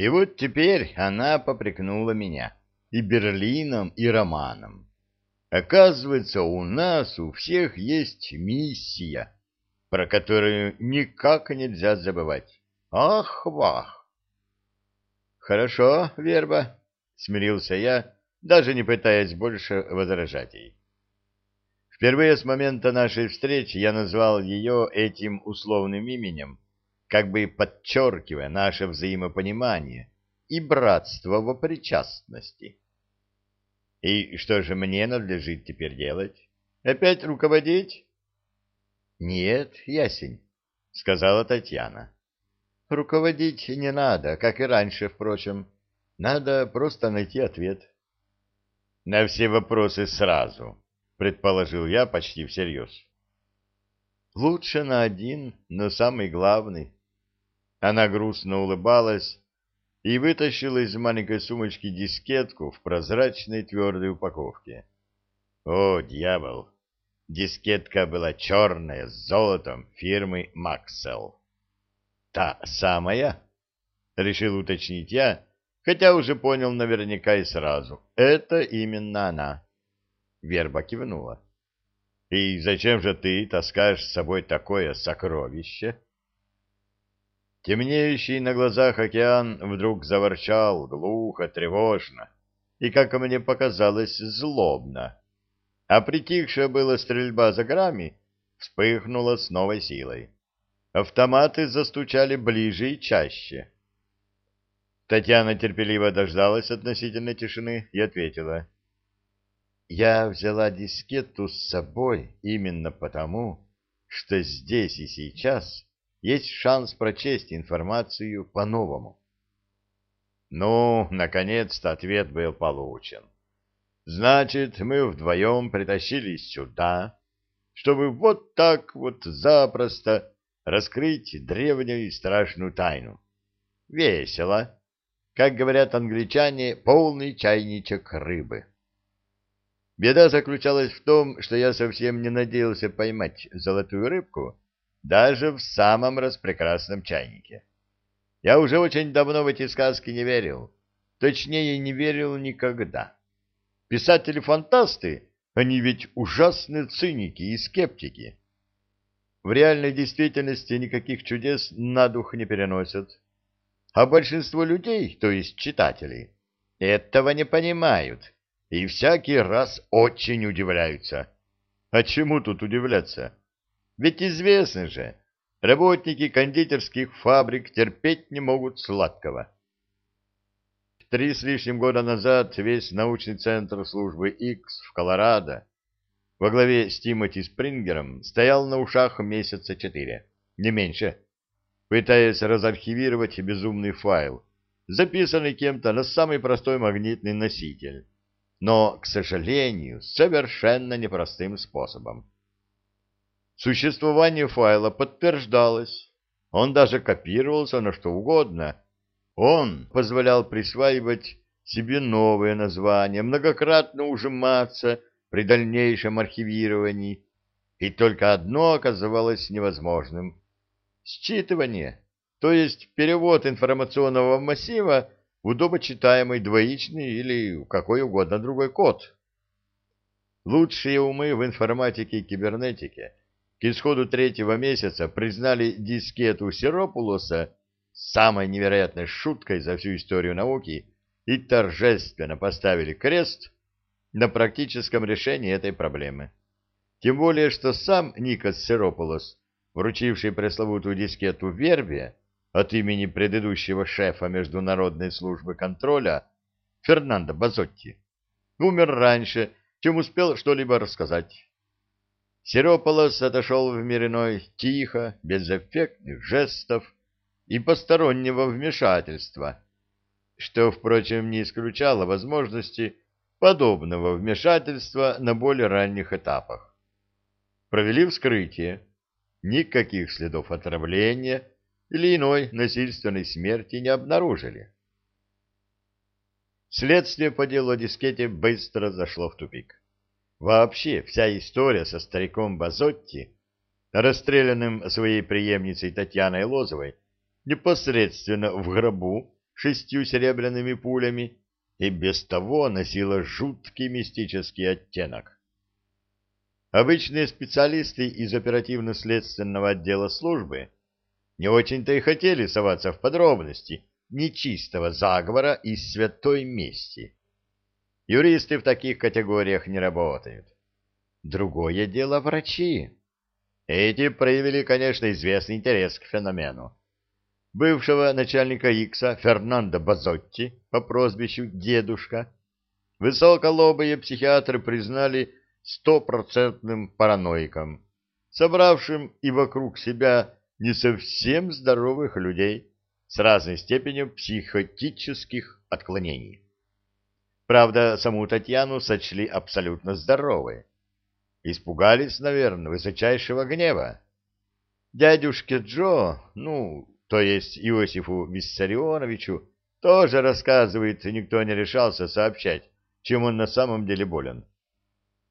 И вот теперь она попрекнула меня и Берлином, и Романом. Оказывается, у нас у всех есть миссия, про которую никак нельзя забывать. Ах, вах! Хорошо, Верба, смирился я, даже не пытаясь больше возражать ей. Впервые с момента нашей встречи я назвал ее этим условным именем, как бы подчеркивая наше взаимопонимание и братство во причастности. И что же мне надлежит теперь делать? Опять руководить? Нет, ясень, сказала Татьяна. Руководить не надо, как и раньше, впрочем. Надо просто найти ответ. На все вопросы сразу, предположил я почти всерьез. Лучше на один, но самый главный. Она грустно улыбалась и вытащила из маленькой сумочки дискетку в прозрачной твердой упаковке. О, дьявол! Дискетка была черная, с золотом, фирмы «Максел». «Та самая?» — решил уточнить я, хотя уже понял наверняка и сразу. «Это именно она». Верба кивнула. «И зачем же ты таскаешь с собой такое сокровище?» Темнеющий на глазах океан вдруг заворчал глухо, тревожно и, как мне показалось, злобно. А притихшая была стрельба за грами вспыхнула с новой силой. Автоматы застучали ближе и чаще. Татьяна терпеливо дождалась относительной тишины и ответила. «Я взяла дискету с собой именно потому, что здесь и сейчас...» есть шанс прочесть информацию по-новому. Ну, наконец-то ответ был получен. Значит, мы вдвоем притащились сюда, чтобы вот так вот запросто раскрыть древнюю и страшную тайну. Весело. Как говорят англичане, полный чайничек рыбы. Беда заключалась в том, что я совсем не надеялся поймать золотую рыбку, даже в самом распрекрасном чайнике. Я уже очень давно в эти сказки не верил. Точнее, не верил никогда. Писатели-фантасты, они ведь ужасные циники и скептики. В реальной действительности никаких чудес на дух не переносят. А большинство людей, то есть читателей, этого не понимают и всякий раз очень удивляются. А чему тут удивляться? Ведь известно же, работники кондитерских фабрик терпеть не могут сладкого. Три с лишним года назад весь научный центр службы X в Колорадо во главе с Тимоти Спрингером стоял на ушах месяца четыре, не меньше, пытаясь разархивировать безумный файл, записанный кем-то на самый простой магнитный носитель, но, к сожалению, совершенно непростым способом. Существование файла подтверждалось. Он даже копировался на что угодно. Он позволял присваивать себе новые названия, многократно ужиматься при дальнейшем архивировании. И только одно оказалось невозможным — считывание, то есть перевод информационного массива в удобочитаемый двоичный или какой угодно другой код. Лучшие умы в информатике и кибернетике к исходу третьего месяца признали дискету Сиропулоса самой невероятной шуткой за всю историю науки и торжественно поставили крест на практическом решении этой проблемы. Тем более, что сам Никос Сиропулос, вручивший пресловутую дискету Вербе от имени предыдущего шефа Международной службы контроля Фернандо Базотти, умер раньше, чем успел что-либо рассказать. Серополос отошел в мир иной тихо, без эффектных жестов и постороннего вмешательства, что, впрочем, не исключало возможности подобного вмешательства на более ранних этапах. Провели вскрытие. Никаких следов отравления или иной насильственной смерти не обнаружили. Следствие по делу о дискете быстро зашло в тупик. Вообще, вся история со стариком Базотти, расстрелянным своей преемницей Татьяной Лозовой, непосредственно в гробу шестью серебряными пулями и без того носила жуткий мистический оттенок. Обычные специалисты из оперативно-следственного отдела службы не очень-то и хотели соваться в подробности нечистого заговора из святой мести. Юристы в таких категориях не работают. Другое дело врачи. Эти проявили, конечно, известный интерес к феномену. Бывшего начальника Икса Фернандо Базотти по прозвищу Дедушка высоколобые психиатры признали стопроцентным параноиком, собравшим и вокруг себя не совсем здоровых людей с разной степенью психотических отклонений. Правда, саму Татьяну сочли абсолютно здоровой. Испугались, наверное, высочайшего гнева. Дядюшке Джо, ну, то есть Иосифу Виссарионовичу, тоже рассказывает, никто не решался сообщать, чем он на самом деле болен.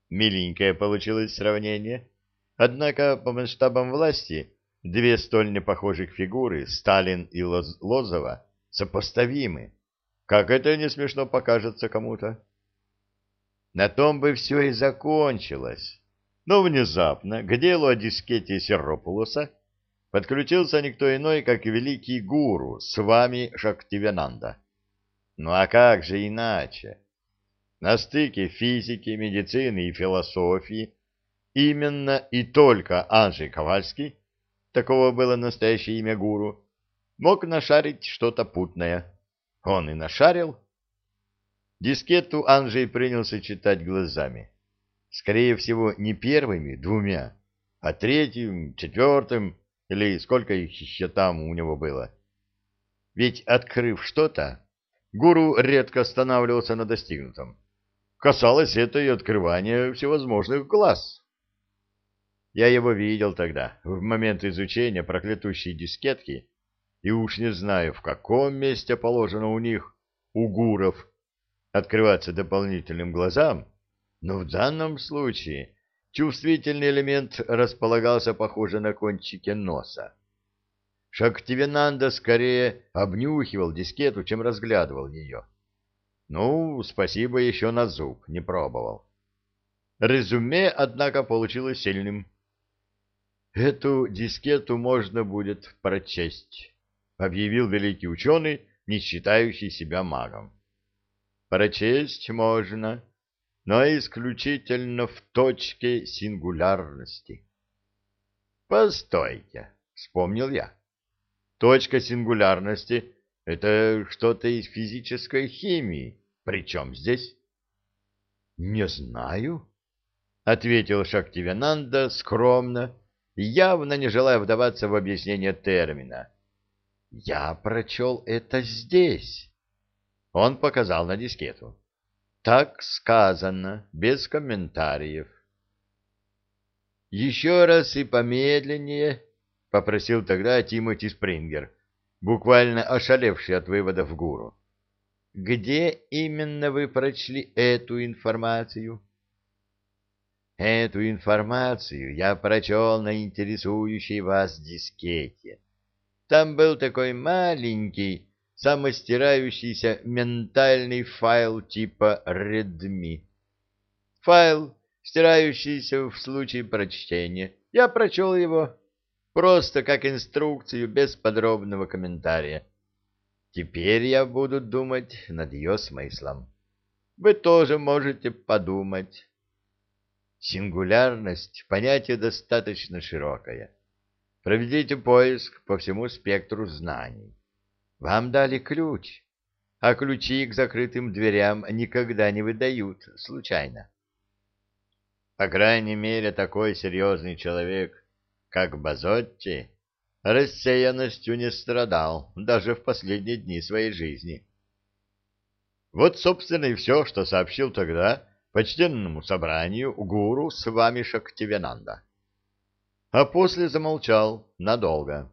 Миленькое получилось сравнение. Однако по масштабам власти две столь непохожих фигуры, Сталин и Лоз Лозова, сопоставимы. Как это не смешно покажется кому-то. На том бы все и закончилось. Но внезапно к делу о дискете Серропулоса подключился никто иной, как великий гуру с вами Шактивенанда. Ну а как же иначе? на стыке физики, медицины и философии именно и только Анжей Ковальский, таково было настоящее имя гуру, мог нашарить что-то путное. Он и нашарил. Дискету Анжей принялся читать глазами. Скорее всего, не первыми двумя, а третьим, четвертым, или сколько их еще там у него было. Ведь, открыв что-то, гуру редко останавливался на достигнутом. Касалось это и открывания всевозможных глаз. Я его видел тогда, в момент изучения проклятущей дискетки, и уж не знаю, в каком месте положено у них, у гуров, открываться дополнительным глазам, но в данном случае чувствительный элемент располагался, похоже, на кончике носа. Шактивенанда скорее обнюхивал дискету, чем разглядывал ее. Ну, спасибо еще на зуб, не пробовал. Резюме, однако, получилось сильным. Эту дискету можно будет прочесть, объявил великий ученый, не считающий себя магом. Прочесть можно, но исключительно в точке сингулярности. Постойте, вспомнил я. Точка сингулярности — это что-то из физической химии. Причем здесь? — Не знаю, — ответил Шактивенанда скромно, явно не желая вдаваться в объяснение термина. — Я прочел это здесь. Он показал на дискету. Так сказано, без комментариев. — Еще раз и помедленнее, — попросил тогда Тимоти Спрингер, буквально ошалевший от выводов гуру. Где именно вы прочли эту информацию? Эту информацию я прочел на интересующей вас дискете. Там был такой маленький, самостирающийся ментальный файл типа Redmi. Файл, стирающийся в случае прочтения. Я прочел его просто как инструкцию без подробного комментария. Теперь я буду думать над ее смыслом. Вы тоже можете подумать. Сингулярность — понятие достаточно широкое. Проведите поиск по всему спектру знаний. Вам дали ключ, а ключи к закрытым дверям никогда не выдают случайно. По крайней мере, такой серьезный человек, как Базотти, рассеянностью не страдал даже в последние дни своей жизни. Вот, собственно, и все, что сообщил тогда почтенному собранию гуру с вами Шактивенанда. А после замолчал надолго.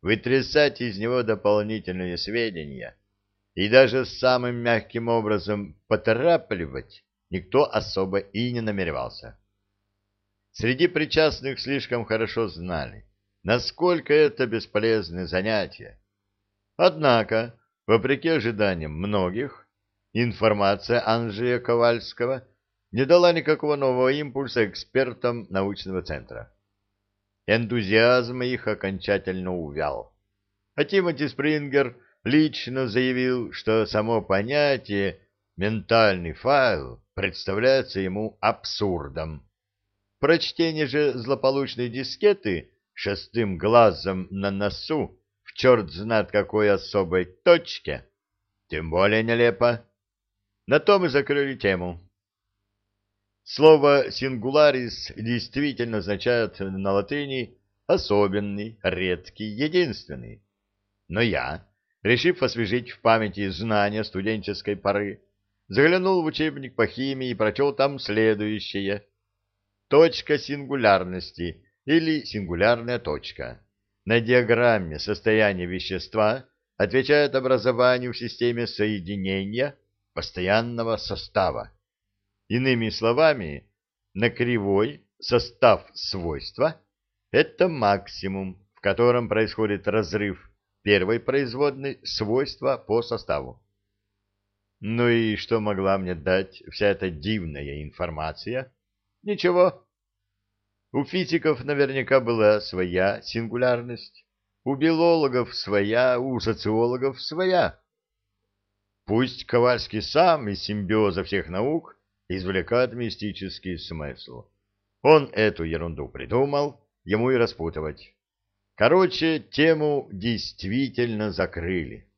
Вытрясать из него дополнительные сведения и даже самым мягким образом поторапливать никто особо и не намеревался. Среди причастных слишком хорошо знали, насколько это бесполезное занятие. Однако вопреки ожиданиям многих, информация Анжея Ковальского не дала никакого нового импульса экспертам научного центра. Энтузиазм их окончательно увял. А Тимоти Спрингер лично заявил, что само понятие «ментальный файл» представляется ему абсурдом. Прочтение же злополучной дискеты шестым глазом на носу в черт знает какой особой точке, тем более нелепо. На том и закрыли тему. Слово «сингуларис» действительно означает на латыни «особенный», «редкий», «единственный». Но я, решив освежить в памяти знания студенческой поры, заглянул в учебник по химии и прочел там следующее. Точка сингулярности или сингулярная точка. На диаграмме состояния вещества отвечает образованию в системе соединения постоянного состава. Иными словами, на кривой состав свойства – это максимум, в котором происходит разрыв первой производной свойства по составу. Ну и что могла мне дать вся эта дивная информация? Ничего. У физиков наверняка была своя сингулярность, у биологов своя, у социологов своя. Пусть Ковальский сам из симбиоза всех наук извлекает мистический смысл. Он эту ерунду придумал, ему и распутывать. Короче, тему действительно закрыли.